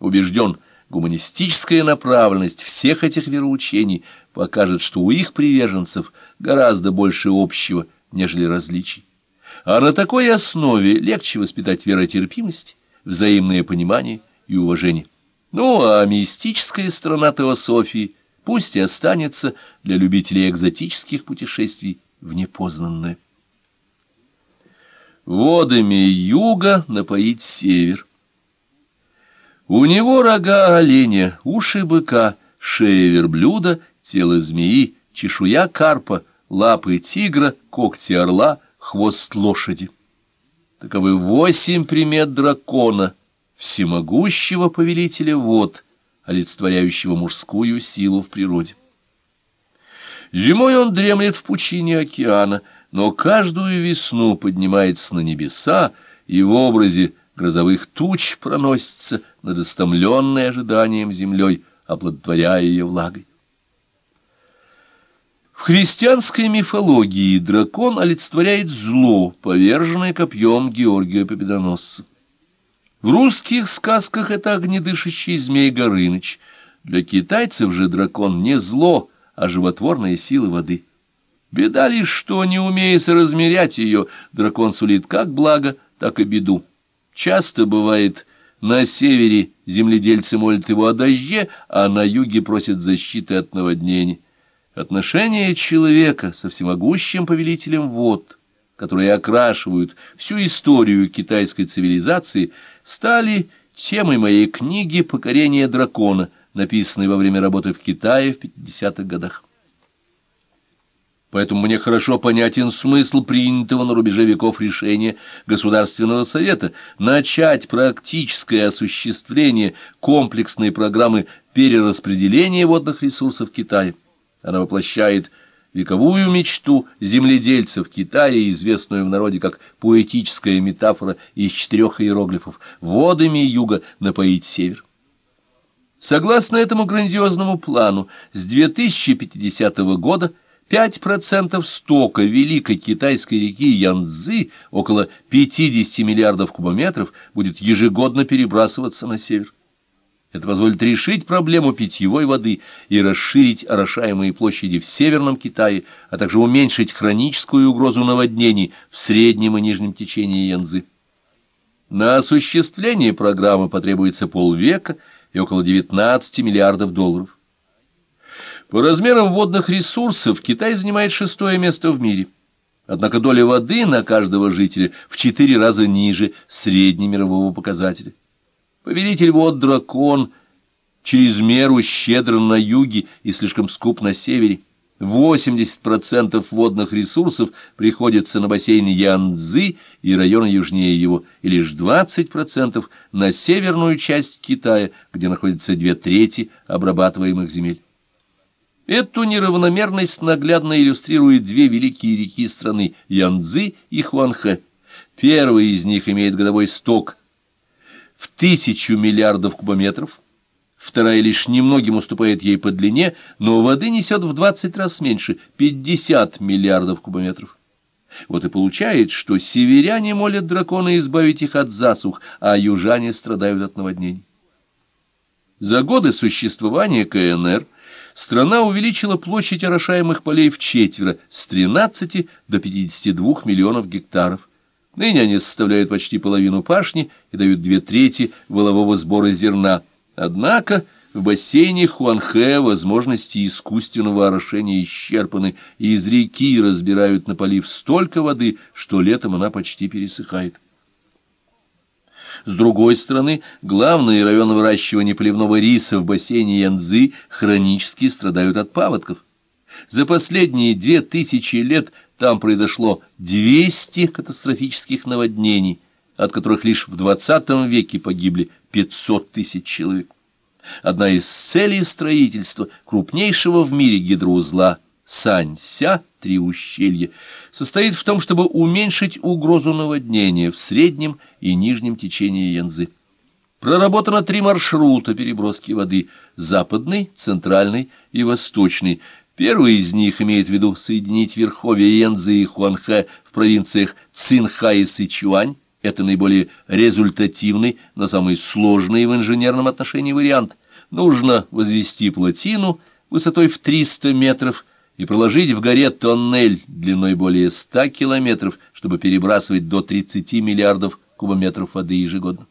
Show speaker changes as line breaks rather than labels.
Убежден, гуманистическая направленность всех этих вероучений покажет, что у их приверженцев гораздо больше общего, нежели различий. А на такой основе легче воспитать веротерпимость, взаимное понимание и уважение. Ну, а мистическая сторона теософии пусть и останется для любителей экзотических путешествий в непознанное. Водами юга напоить север. У него рога оленя, уши быка, шея верблюда, тело змеи, чешуя карпа, лапы тигра, когти орла, хвост лошади. Таковы восемь примет дракона, всемогущего повелителя вод, олицетворяющего мужскую силу в природе. Зимой он дремлет в пучине океана, но каждую весну поднимается на небеса и в образе грозовых туч проносится над истомленной ожиданием землей, оплодотворяя ее влагой. В христианской мифологии дракон олицетворяет зло, поверженное копьем Георгия Победоносца. В русских сказках это огнедышащий змей Горыныч. Для китайцев же дракон не зло, а животворная сила воды. Беда лишь, что, не умея соразмерять ее, дракон сулит как благо, так и беду. Часто бывает, на севере земледельцы молят его о дожде, а на юге просят защиты от наводнений. Отношения человека со всемогущим повелителем вод, которые окрашивают всю историю китайской цивилизации, стали темой моей книги «Покорение дракона», написанной во время работы в Китае в 50-х годах. Поэтому мне хорошо понятен смысл принятого на рубеже веков решения Государственного Совета начать практическое осуществление комплексной программы перераспределения водных ресурсов Китая. Она воплощает вековую мечту земледельцев Китая, известную в народе как поэтическая метафора из четырех иероглифов «водами юга напоить север». Согласно этому грандиозному плану, с 2050 года – 5% стока великой китайской реки Янцзы, около 50 миллиардов кубометров, будет ежегодно перебрасываться на север. Это позволит решить проблему питьевой воды и расширить орошаемые площади в Северном Китае, а также уменьшить хроническую угрозу наводнений в среднем и нижнем течении Янцзы. На осуществление программы потребуется полвека и около 19 миллиардов долларов. По размерам водных ресурсов Китай занимает шестое место в мире. Однако доля воды на каждого жителя в четыре раза ниже среднемирового показателя. Повелитель вод дракон через меру щедр на юге и слишком скуп на севере. 80% водных ресурсов приходится на бассейн Янцзы и районы южнее его, и лишь 20% на северную часть Китая, где находится две трети обрабатываемых земель. Эту неравномерность наглядно иллюстрируют две великие реки страны – Янцзы и Хуанхэ. Первая из них имеет годовой сток в тысячу миллиардов кубометров, вторая лишь немногим уступает ей по длине, но воды несет в 20 раз меньше – 50 миллиардов кубометров. Вот и получается, что северяне молят дракона избавить их от засух, а южане страдают от наводнений. За годы существования КНР – страна увеличила площадь орошаемых полей в четверо, с 13 до 52 миллионов гектаров. Ныне они составляют почти половину пашни и дают две трети волового сбора зерна. Однако в бассейне Хуанхэ возможности искусственного орошения исчерпаны, и из реки разбирают на полив столько воды, что летом она почти пересыхает. С другой стороны, главные районы выращивания поливного риса в бассейне Янзы хронически страдают от паводков. За последние две тысячи лет там произошло 200 катастрофических наводнений, от которых лишь в 20 веке погибли 500 тысяч человек. Одна из целей строительства крупнейшего в мире гидроузла Санься, три ущелья, состоит в том, чтобы уменьшить угрозу наводнения в среднем и нижнем течении Янзы. Проработано три маршрута переброски воды – западный, центральный и восточный. Первый из них имеет в виду соединить верховья Янзы и Хуанхэ в провинциях Цинхай и Сычуань, Это наиболее результативный, но самый сложный в инженерном отношении вариант. Нужно возвести плотину высотой в 300 метров и проложить в горе тоннель длиной более 100 километров, чтобы перебрасывать до 30 миллиардов кубометров воды ежегодно.